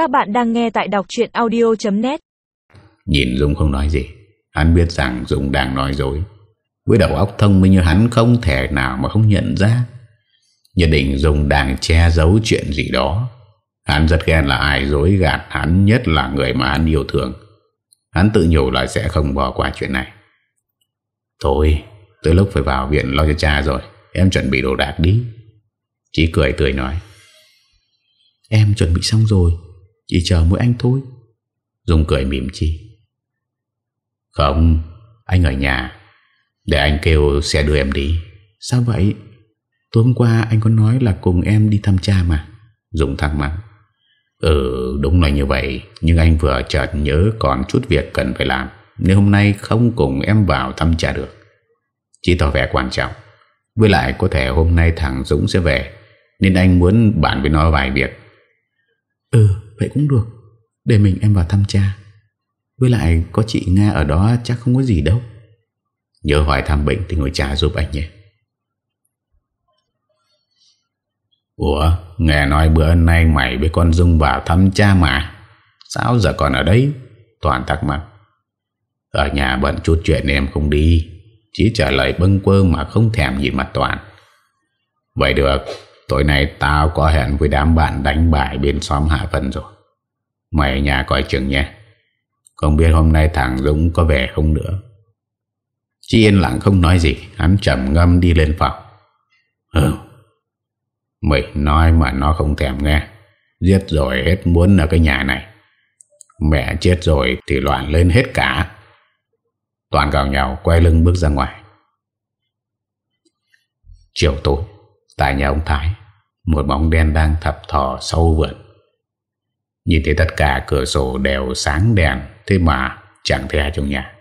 Các bạn đang nghe tại đọc chuyện audio.net Nhìn dũng không nói gì. Hắn biết rằng dũng đang nói dối. Với đầu óc thông minh như hắn không thể nào mà không nhận ra. Nhất định dũng đang che giấu chuyện gì đó. Hắn rất ghen là ai dối gạt hắn nhất là người mà hắn yêu thương. Hắn tự nhủ là sẽ không bỏ qua chuyện này. Thôi, Tới lúc phải vào viện lo cho cha rồi. Em chuẩn bị đồ đạc đi. Chí cười tươi nói. Em chuẩn bị xong rồi. Chỉ chờ mỗi anh thôi. Dung cười mỉm chi. Không Anh ở nhà. Để anh kêu xe đưa em đi. Sao vậy? Tối hôm qua anh có nói là cùng em đi thăm cha mà. Dung thắc mắc. Ừ đúng là như vậy. Nhưng anh vừa chợt nhớ còn chút việc cần phải làm. Nếu hôm nay không cùng em vào thăm cha được. Chỉ tỏ vẻ quan trọng. Với lại có thể hôm nay thằng Dũng sẽ về. Nên anh muốn bàn với nó vài việc. Ừ vậy cũng được. Để mình em vào thăm cha. Với lại có chị Nga ở đó chắc không có gì đâu. Nhớ hỏi thăm bệnh thì ngồi cha giúp anh nhé. Ủa, Nghe nói bữa nay mày với con Dung vào thăm cha mà. Sao giờ còn ở đấy? Toàn thắc mắc. Ở nhà bận chút chuyện nên em không đi. Chỉ trả lời bâng quơ mà không thèm nhìn mặt Toàn. Vậy được. Tối nay tao có hẹn với đám bạn đánh bài bên xóm Hạ Vân rồi. Mày ở nhà coi chừng nhé. Không biết hôm nay thằng Dũng có về không nữa. Chi yên lặng không nói gì, Hắn chậm ngâm đi lên phòng. Ừ. Mày nói mà nó không thèm nghe. Giết rồi hết muốn ở cái nhà này. Mẹ chết rồi thì loạn lên hết cả. Toàn gào nhau, quay lưng bước ra ngoài. Chiều tối. Tại nhà ông Thái, Một bóng đen đang thập thò sâu vượt Nhìn thấy tất cả cửa sổ đều sáng đèn, Thế mà chẳng thấy ai trong nhà.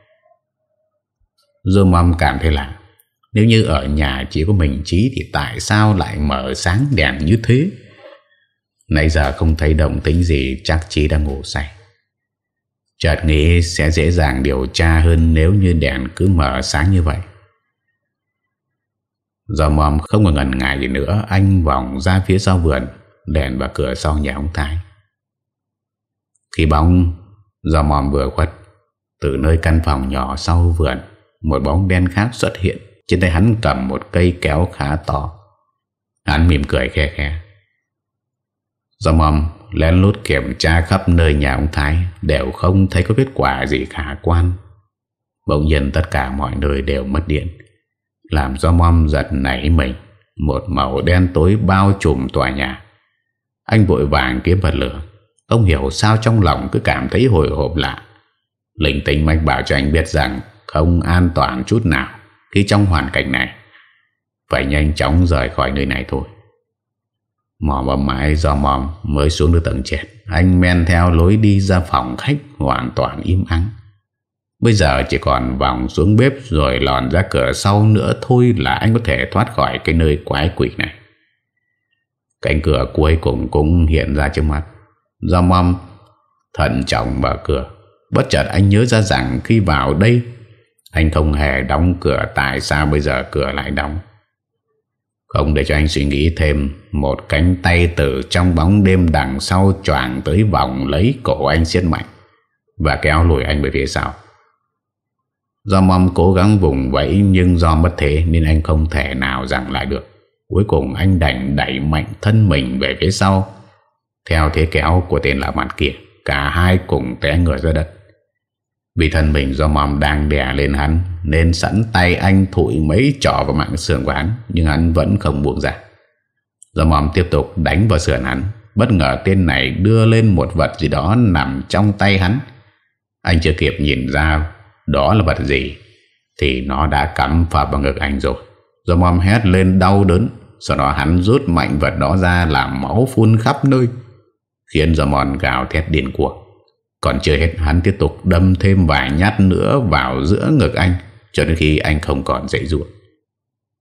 Dương mong cảm thấy lạ, nếu như ở nhà chỉ có mình Trí Thì tại sao lại mở sáng đèn như thế? Nãy giờ không thấy động tính gì, Chắc Trí đang ngủ say. Chợt nghĩ sẽ dễ dàng điều tra hơn Nếu như đèn cứ mở sáng như vậy. Giờ mòm không còn ngần ngại gì nữa, Anh vòng ra phía sau vườn, Đèn vào cửa sau nhà ông Thái. Khi bóng, Giờ mòm vừa khuất, Từ nơi căn phòng nhỏ sau vườn, Một bóng đen khác xuất hiện. Trên tay hắn cầm một cây kéo khá to. Hắn mỉm cười khe khe. Giờ mòm lén lút kiểm tra khắp nơi nhà ông Thái, Đều không thấy có kết quả gì khả quan. Bỗng nhiên tất cả mọi nơi đều mất điện. Làm do mom giật nảy mình. Một màu đen tối bao trùm tòa nhà. Anh vội vàng kiếm vật lửa. Ông hiểu sao trong lòng cứ cảm thấy hồi hộp lạ. Linh tinh mạch bảo cho anh biết rằng Không an toàn chút nào khi trong hoàn cảnh này. Phải nhanh chóng rời khỏi nơi này thôi. Mò bầm mãi do mòm mới xuống được tầng trệt. Anh men theo lối đi ra phòng khách hoàn toàn im ắng. Bây giờ chỉ còn vòng xuống bếp rồi lòn ra cửa sau nữa thôi là anh có thể thoát khỏi cái nơi quái quỷ này. Cánh cửa cuối cùng cũng hiện ra trước mắt. Do mong thận trọng mở cửa. Bất chợt anh nhớ ra rằng khi vào đây, anh không hề đóng cửa, Tại sao bây giờ cửa lại đóng Không để cho anh suy nghĩ thêm, Một cánh tay từ trong bóng đêm đằng sau choàng tới vòng lấy cổ anh siết mạnh Và kéo lùi anh về phía sau Do mong cố gắng vùng vẫy Nhưng do mất thế Nên anh không thể nào dặn lại được. Cuối cùng anh đành đẩy mạnh thân mình về phía sau. Theo thế kéo của tên lạ mặt kia, Cả hai cùng té ngửa ra đất. Vì thân mình do mong đang đè lên hắn, Nên sẵn tay anh thụi mấy trỏ vào mạng sườn của hắn, Nhưng hắn vẫn không buông ra. Do mong tiếp tục đánh vào sườn hắn, Bất ngờ tên này đưa lên một vật gì đó nằm trong tay hắn. Anh chưa kịp nhìn ra đó là vật gì Thì nó đã cắm vào vào ngực anh rồi Rồi mom hét lên đau đớn Sau đó hắn rút mạnh vật đó ra Làm máu phun khắp nơi Khiến do mòn gào thét điên cuồng còn chưa hết hắn tiếp tục đâm thêm vài nhát nữa vào giữa ngực anh cho đến khi anh không còn dậy ruột.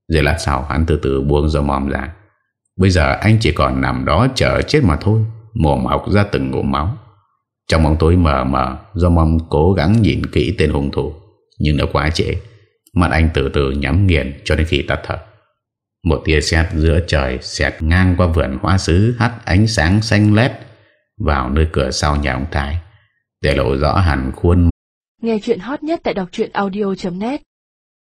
Rồi lát sau hắn từ từ buông ra mòm ra. Bây giờ anh chỉ còn nằm đó chờ chết mà thôi, mồm học ra từng ngụm máu. Trong bóng tối mờ mờ, do mong cố gắng nhìn kỹ tên hung thủ, nhưng đã quá trễ. Mặt anh từ từ nhắm nghiền cho đến khi tắt thở. Một tia sét giữa trời xẹt ngang qua vườn hoa sứ hắt ánh sáng xanh lét vào nơi cửa sau nhà ông Thái để lộ rõ hẳn khuôn Nghe chuyện hot nhất tại đọc audio.net